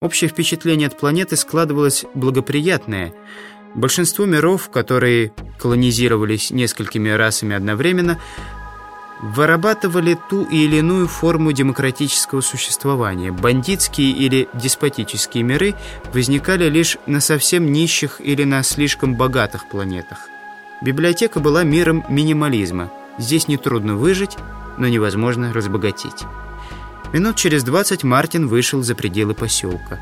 Общее впечатление от планеты складывалось благоприятное. Большинство миров, которые колонизировались несколькими расами одновременно, вырабатывали ту или иную форму демократического существования. Бандитские или деспотические миры возникали лишь на совсем нищих или на слишком богатых планетах. Библиотека была миром минимализма. Здесь нетрудно выжить, но невозможно разбогатеть. Минут через двадцать Мартин вышел за пределы поселка.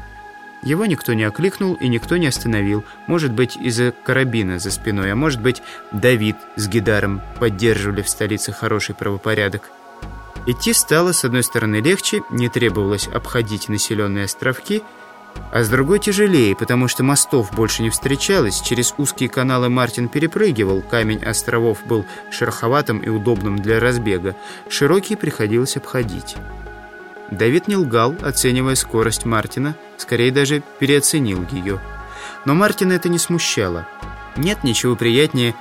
Его никто не окликнул и никто не остановил. Может быть, из-за карабина за спиной, а может быть, Давид с Гидаром поддерживали в столице хороший правопорядок. Идти стало, с одной стороны, легче, не требовалось обходить населенные островки, а с другой тяжелее, потому что мостов больше не встречалось. Через узкие каналы Мартин перепрыгивал, камень островов был шероховатым и удобным для разбега. Широкие приходилось обходить. Давид не лгал, оценивая скорость Мартина, скорее даже переоценил ее. Но Мартина это не смущало. Нет ничего приятнее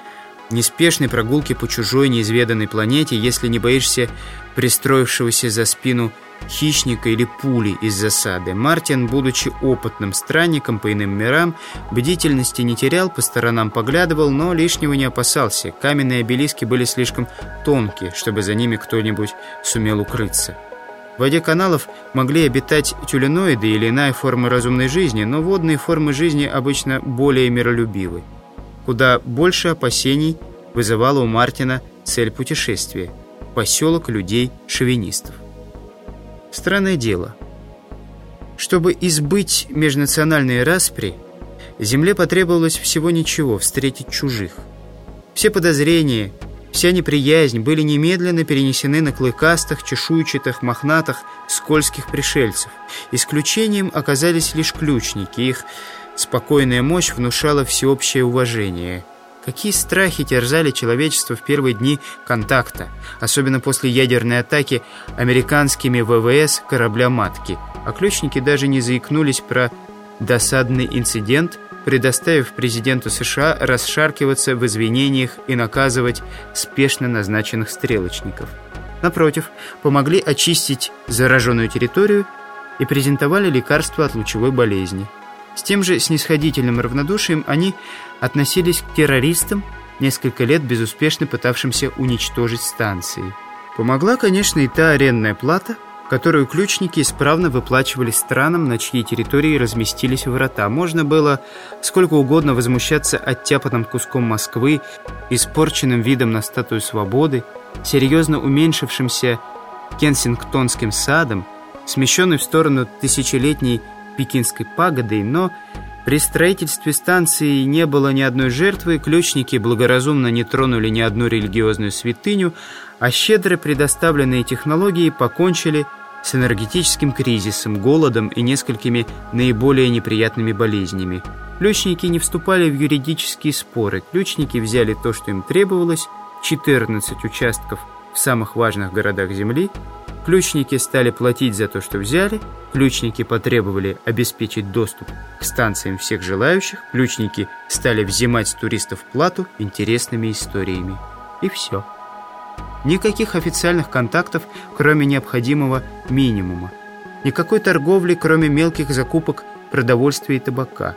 неспешной прогулки по чужой неизведанной планете, если не боишься пристроившегося за спину хищника или пули из засады. Мартин, будучи опытным странником по иным мирам, бдительности не терял, по сторонам поглядывал, но лишнего не опасался. Каменные обелиски были слишком тонкие, чтобы за ними кто-нибудь сумел укрыться. В воде каналов могли обитать тюленоиды или иная форма разумной жизни, но водные формы жизни обычно более миролюбивы. Куда больше опасений вызывала у Мартина цель путешествия – поселок людей-шовинистов. Странное дело. Чтобы избыть межнациональные распри, земле потребовалось всего ничего – встретить чужих. Все подозрения – Вся неприязнь были немедленно перенесены на клыкастых, чешуйчатых, мохнатых, скользких пришельцев. Исключением оказались лишь ключники. Их спокойная мощь внушала всеобщее уважение. Какие страхи терзали человечество в первые дни контакта, особенно после ядерной атаки американскими ВВС корабля-матки. А ключники даже не заикнулись про досадный инцидент – предоставив президенту США расшаркиваться в извинениях и наказывать спешно назначенных стрелочников. Напротив, помогли очистить зараженную территорию и презентовали лекарства от лучевой болезни. С тем же снисходительным равнодушием они относились к террористам, несколько лет безуспешно пытавшимся уничтожить станции. Помогла, конечно, и та арендная плата, которую ключники исправно выплачивали странам, на чьей территории разместились врата. Можно было сколько угодно возмущаться оттяпанным куском Москвы, испорченным видом на статую свободы, серьезно уменьшившимся Кенсингтонским садом, смещенной в сторону тысячелетней пекинской пагодой, но при строительстве станции не было ни одной жертвы, ключники благоразумно не тронули ни одну религиозную святыню, а щедро предоставленные технологии покончили с энергетическим кризисом, голодом и несколькими наиболее неприятными болезнями. Ключники не вступали в юридические споры. Ключники взяли то, что им требовалось, 14 участков в самых важных городах Земли, Ключники стали платить за то, что взяли, ключники потребовали обеспечить доступ к станциям всех желающих, ключники стали взимать с туристов плату интересными историями. И все. Никаких официальных контактов, кроме необходимого минимума. Никакой торговли, кроме мелких закупок продовольствия и табака.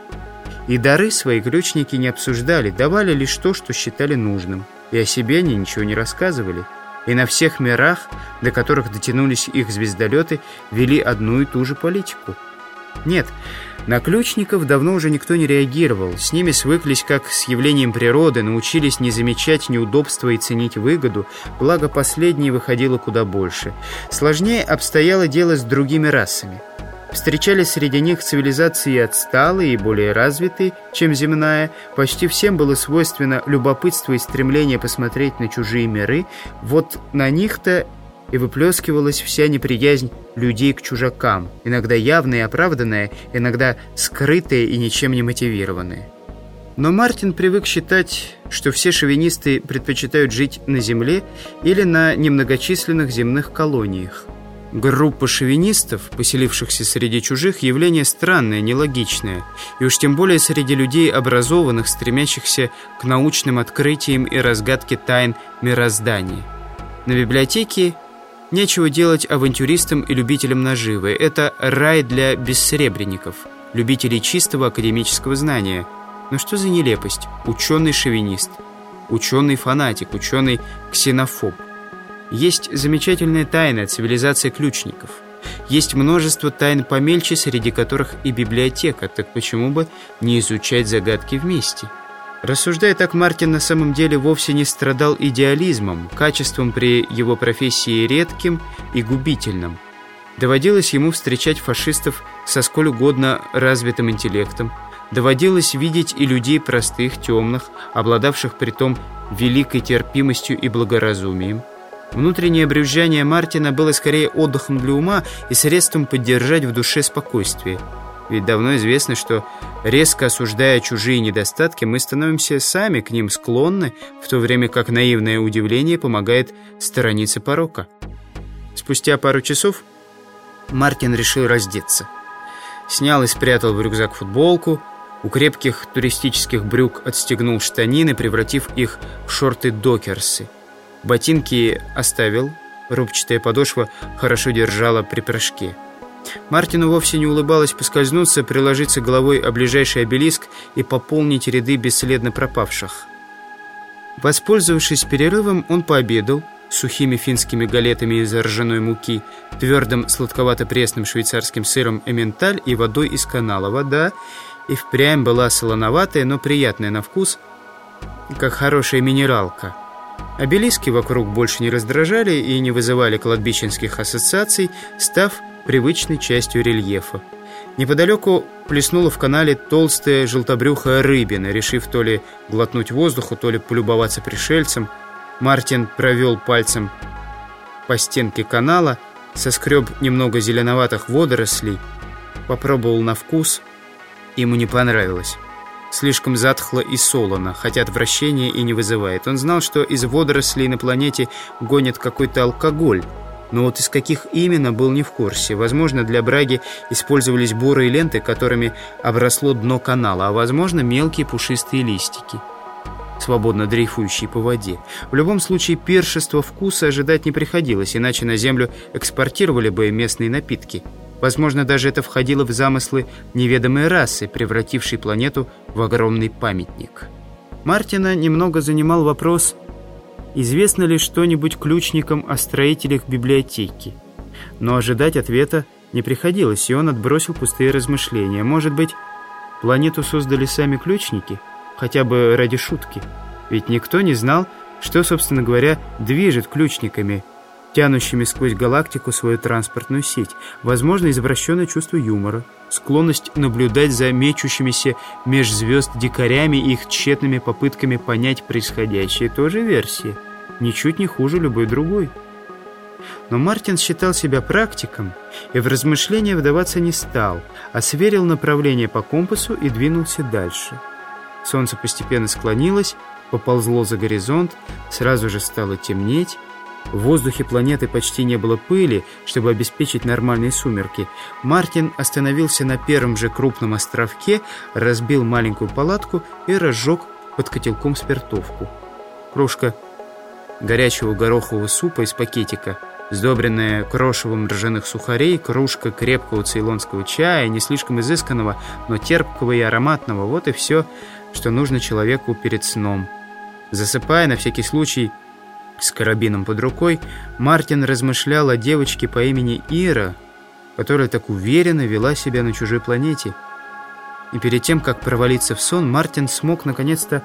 И дары свои ключники не обсуждали, давали лишь то, что считали нужным. И о себе они ничего не рассказывали – и на всех мирах, до которых дотянулись их звездолеты, вели одну и ту же политику. Нет, на ключников давно уже никто не реагировал. С ними свыклись как с явлением природы, научились не замечать неудобства и ценить выгоду, благо последнее выходило куда больше. Сложнее обстояло дело с другими расами. Встречались среди них цивилизации отсталые и более развитые, чем земная. Почти всем было свойственно любопытство и стремление посмотреть на чужие миры. Вот на них-то и выплескивалась вся неприязнь людей к чужакам, иногда явная и оправданная, иногда скрытая и ничем не мотивированная. Но Мартин привык считать, что все шовинисты предпочитают жить на Земле или на немногочисленных земных колониях. Группа шовинистов, поселившихся среди чужих, явление странное, нелогичное, и уж тем более среди людей образованных, стремящихся к научным открытиям и разгадке тайн мироздания. На библиотеке Нечего делать авантюристам и любителям наживы. Это рай для бессребренников, любителей чистого академического знания. Но что за нелепость? Ученый-шовинист, ученый-фанатик, ученый-ксенофоб. Есть замечательная тайна цивилизации ключников. Есть множество тайн помельче, среди которых и библиотека, так почему бы не изучать загадки вместе? Рассуждая так, Мартин на самом деле вовсе не страдал идеализмом, качеством при его профессии редким и губительным. Доводилось ему встречать фашистов со сколь угодно развитым интеллектом, доводилось видеть и людей простых, темных, обладавших притом великой терпимостью и благоразумием. Внутреннее брюзжание Мартина было скорее отдыхом для ума и средством поддержать в душе спокойствие – ведь давно известно, что резко осуждая чужие недостатки, мы становимся сами к ним склонны, в то время как наивное удивление помогает сторониться порока. Спустя пару часов Мартин решил раздеться. Снял и спрятал в рюкзак футболку, у крепких туристических брюк отстегнул штанины, превратив их в шорты-докерсы. Ботинки оставил, рубчатая подошва хорошо держала при прыжке. Мартину вовсе не улыбалось поскользнуться, приложиться головой о ближайший обелиск и пополнить ряды бесследно пропавших. Воспользовавшись перерывом, он пообедал сухими финскими галетами из ржаной муки, твердым сладковато-пресным швейцарским сыром эменталь и водой из канала. Вода и впрямь была солоноватая, но приятная на вкус, как хорошая минералка. Обелиски вокруг больше не раздражали и не вызывали кладбищенских ассоциаций, став привычной частью рельефа. Неподалеку плеснула в канале толстая желтобрюхая рыбина, решив то ли глотнуть воздуху, то ли полюбоваться пришельцем. Мартин провел пальцем по стенке канала, соскреб немного зеленоватых водорослей, попробовал на вкус, ему не понравилось. Слишком затхло и солоно, хотя отвращения и не вызывает. Он знал, что из водорослей на планете гонят какой-то алкоголь, но вот из каких именно был не в курсе. Возможно, для браги использовались бурые ленты, которыми обросло дно канала, а возможно, мелкие пушистые листики, свободно дрейфующие по воде. В любом случае, першества вкуса ожидать не приходилось, иначе на Землю экспортировали бы местные напитки. Возможно, даже это входило в замыслы неведомой расы, превратившей планету в огромный памятник. Мартина немного занимал вопрос известно ли что-нибудь ключникам о строителях библиотеки. Но ожидать ответа не приходилось, и он отбросил пустые размышления. Может быть, планету создали сами ключники? Хотя бы ради шутки. Ведь никто не знал, что, собственно говоря, движет ключниками, тянущими сквозь галактику свою транспортную сеть. Возможно, извращенное чувство юмора, склонность наблюдать за мечущимися меж звезд дикарями и их тщетными попытками понять происходящее. Тоже версия ничуть не хуже любой другой. Но Мартин считал себя практиком и в размышления вдаваться не стал, а сверил направление по компасу и двинулся дальше. Солнце постепенно склонилось, поползло за горизонт, сразу же стало темнеть. В воздухе планеты почти не было пыли, чтобы обеспечить нормальные сумерки. Мартин остановился на первом же крупном островке, разбил маленькую палатку и разжег под котелком спиртовку. Кружка горячего горохового супа из пакетика, сдобренная крошевом ржаных сухарей, кружка крепкого цейлонского чая, не слишком изысканного, но терпкого и ароматного. Вот и все, что нужно человеку перед сном. Засыпая на всякий случай с карабином под рукой, Мартин размышлял о девочке по имени Ира, которая так уверенно вела себя на чужой планете. И перед тем, как провалиться в сон, Мартин смог наконец-то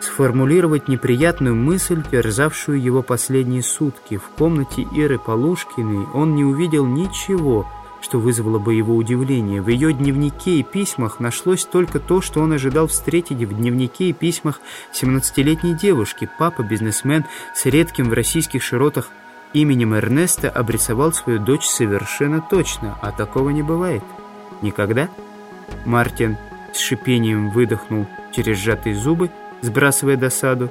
сформулировать неприятную мысль, терзавшую его последние сутки. В комнате Иры Полушкиной он не увидел ничего, что вызвало бы его удивление. В ее дневнике и письмах нашлось только то, что он ожидал встретить в дневнике и письмах 17-летней девушки. Папа, бизнесмен, с редким в российских широтах именем Эрнеста обрисовал свою дочь совершенно точно, а такого не бывает. Никогда? Мартин с шипением выдохнул через сжатые зубы сбрасывая досаду.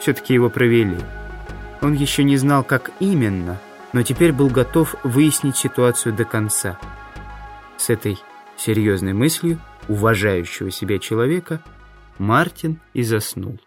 Все-таки его провели. Он еще не знал, как именно, но теперь был готов выяснить ситуацию до конца. С этой серьезной мыслью уважающего себя человека Мартин и заснул.